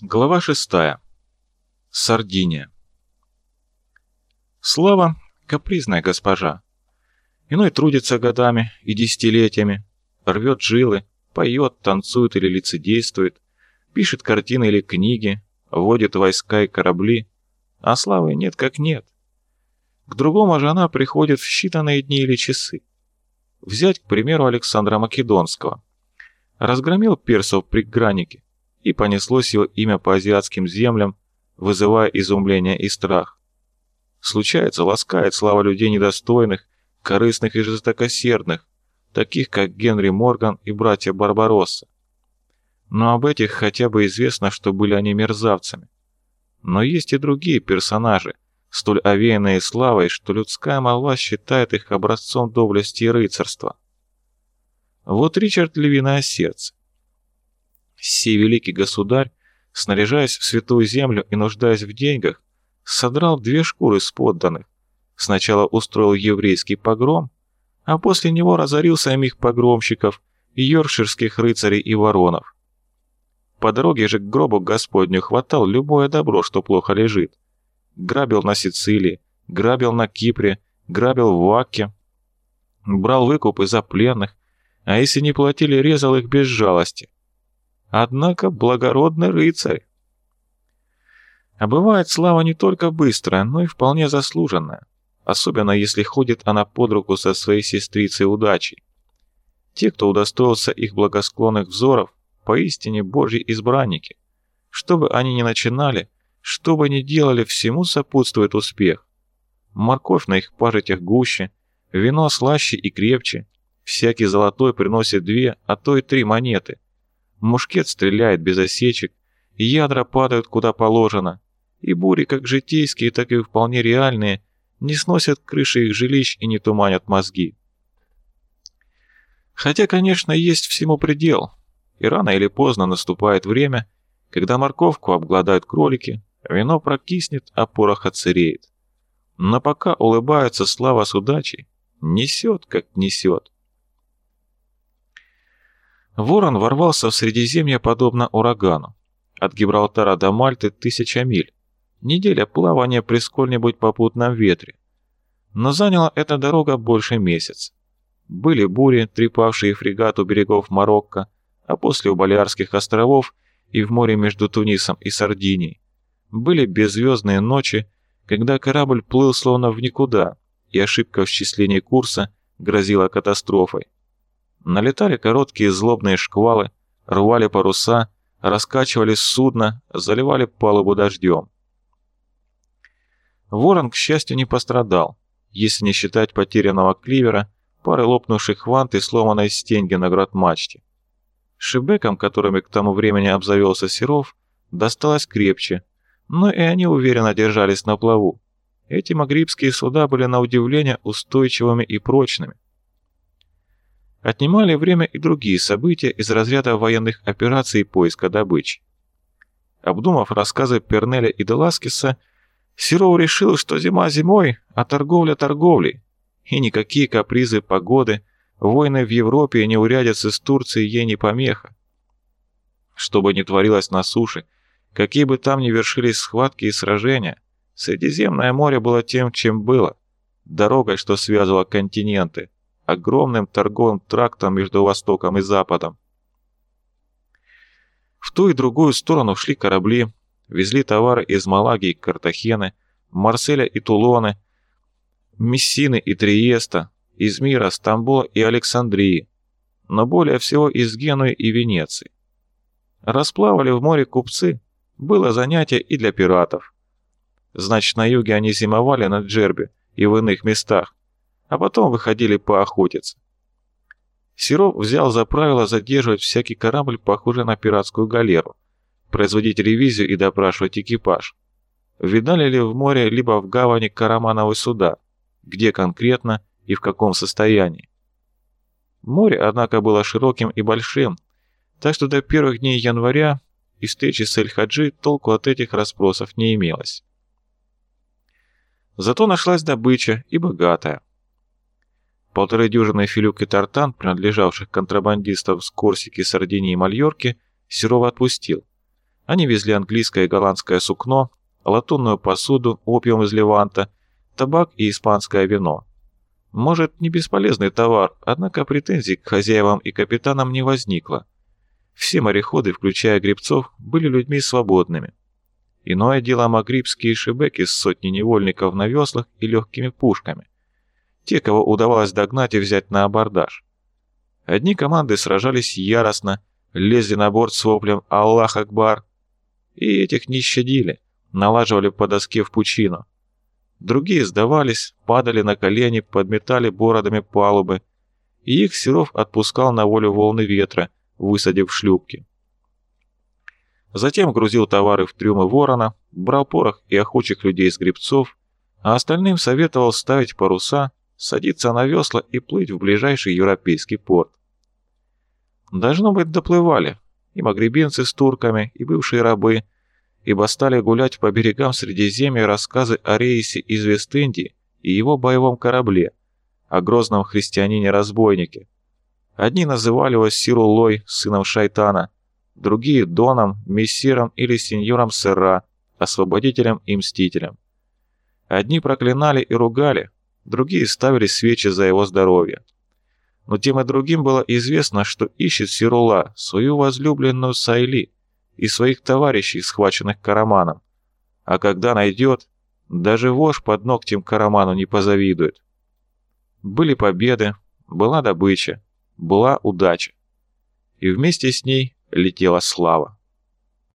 Глава шестая. Сардиния. Слава – капризная госпожа. Иной трудится годами и десятилетиями, рвет жилы, поет, танцует или лицедействует, пишет картины или книги, водит войска и корабли, а славы нет как нет. К другому же она приходит в считанные дни или часы. Взять, к примеру, Александра Македонского. Разгромил персов при Гранике, и понеслось его имя по азиатским землям, вызывая изумление и страх. Случается, ласкает слава людей недостойных, корыстных и жестокосердных, таких как Генри Морган и братья Барбаросса. Но об этих хотя бы известно, что были они мерзавцами. Но есть и другие персонажи, столь овеянные славой, что людская молва считает их образцом доблести и рыцарства. Вот Ричард Львиное Сердце. Сей великий государь, снаряжаясь в святую землю и нуждаясь в деньгах, содрал две шкуры с подданных. Сначала устроил еврейский погром, а после него разорил самих погромщиков, йоркширских рыцарей и воронов. По дороге же к гробу Господню хватал любое добро, что плохо лежит. Грабил на Сицилии, грабил на Кипре, грабил в Ваке, брал выкупы за пленных, а если не платили, резал их без жалости. Однако благородный рыцарь. А бывает слава не только быстрая, но и вполне заслуженная, особенно если ходит она под руку со своей сестрицей удачей. Те, кто удостоился их благосклонных взоров, поистине божьи избранники. Что бы они ни начинали, что бы делали, всему сопутствует успех. Морковь на их пажитях гуще, вино слаще и крепче, всякий золотой приносит две, а то и три монеты, Мушкет стреляет без осечек, ядра падают куда положено, и бури, как житейские, так и вполне реальные, не сносят крыши их жилищ и не туманят мозги. Хотя, конечно, есть всему предел, и рано или поздно наступает время, когда морковку обгладают кролики, вино прокиснет, а порох отсыреет. Но пока улыбаются слава с удачей, несет, как несет. Ворон ворвался в Средиземье подобно урагану. От Гибралтара до Мальты тысяча миль. Неделя плавания при сколь-нибудь попутном ветре. Но заняла эта дорога больше месяца. Были бури, трепавшие фрегат у берегов Марокко, а после у Балиарских островов и в море между Тунисом и Сардинией. Были беззвездные ночи, когда корабль плыл словно в никуда, и ошибка в счислении курса грозила катастрофой. Налетали короткие злобные шквалы, рвали паруса, раскачивали судно, заливали палубу дождем. Ворон, к счастью, не пострадал, если не считать потерянного кливера, пары лопнувших вант и сломанной стенги на грот-мачте. Шибекам, которыми к тому времени обзавелся Серов, досталось крепче, но и они уверенно держались на плаву. Эти магрибские суда были на удивление устойчивыми и прочными. Отнимали время и другие события из разряда военных операций поиска добычи. Обдумав рассказы Пернеля и Деласкиса, Серов решил, что зима зимой, а торговля торговлей, и никакие капризы погоды, войны в Европе и неурядицы с Турцией ей не помеха. Что бы ни творилось на суше, какие бы там ни вершились схватки и сражения, Средиземное море было тем, чем было, дорогой, что связывала континенты, огромным торговым трактом между Востоком и Западом. В ту и другую сторону шли корабли, везли товары из Малаги и Картахены, Марселя и Тулоны, Мессины и Триеста, Измира, Стамбула и Александрии, но более всего из Генуи и Венеции. Расплавали в море купцы, было занятие и для пиратов. Значит, на юге они зимовали на Джербе и в иных местах, а потом выходили поохотиться. Серов взял за правило задерживать всякий корабль, похожий на пиратскую галеру, производить ревизию и допрашивать экипаж. Видали ли в море либо в гавани карамановые суда, где конкретно и в каком состоянии. Море, однако, было широким и большим, так что до первых дней января и встречи с Эль-Хаджи толку от этих расспросов не имелось. Зато нашлась добыча и богатая. Полторы дюжины филюк и тартан, принадлежавших контрабандистам с Корсики, Сардинии и Мальорки, Серова отпустил. Они везли английское и голландское сукно, латунную посуду, опиум из Леванта, табак и испанское вино. Может, не бесполезный товар, однако претензий к хозяевам и капитанам не возникло. Все мореходы, включая гребцов, были людьми свободными. Иное дело магрибские шибеки с сотней невольников на веслах и легкими пушками. Те, кого удавалось догнать и взять на абордаж. Одни команды сражались яростно, лезли на борт с воплем «Аллах Акбар!» и этих не щадили, налаживали по доске в пучину. Другие сдавались, падали на колени, подметали бородами палубы, и их Серов отпускал на волю волны ветра, высадив шлюпки. Затем грузил товары в трюмы ворона, брал порох и охочих людей с грибцов, а остальным советовал ставить паруса, садиться на весла и плыть в ближайший европейский порт. Должно быть, доплывали и магребинцы с турками, и бывшие рабы, ибо стали гулять по берегам Средиземья рассказы о рейсе из Вест-Индии и его боевом корабле, о грозном христианине-разбойнике. Одни называли его Сирулой, сыном шайтана, другие — Доном, мессиром или сеньором Сера, освободителем и мстителем. Одни проклинали и ругали, другие ставили свечи за его здоровье. Но тем и другим было известно, что ищет Сирула, свою возлюбленную Сайли, и своих товарищей, схваченных Караманом. А когда найдет, даже вож под ногтем Караману не позавидует. Были победы, была добыча, была удача. И вместе с ней летела слава.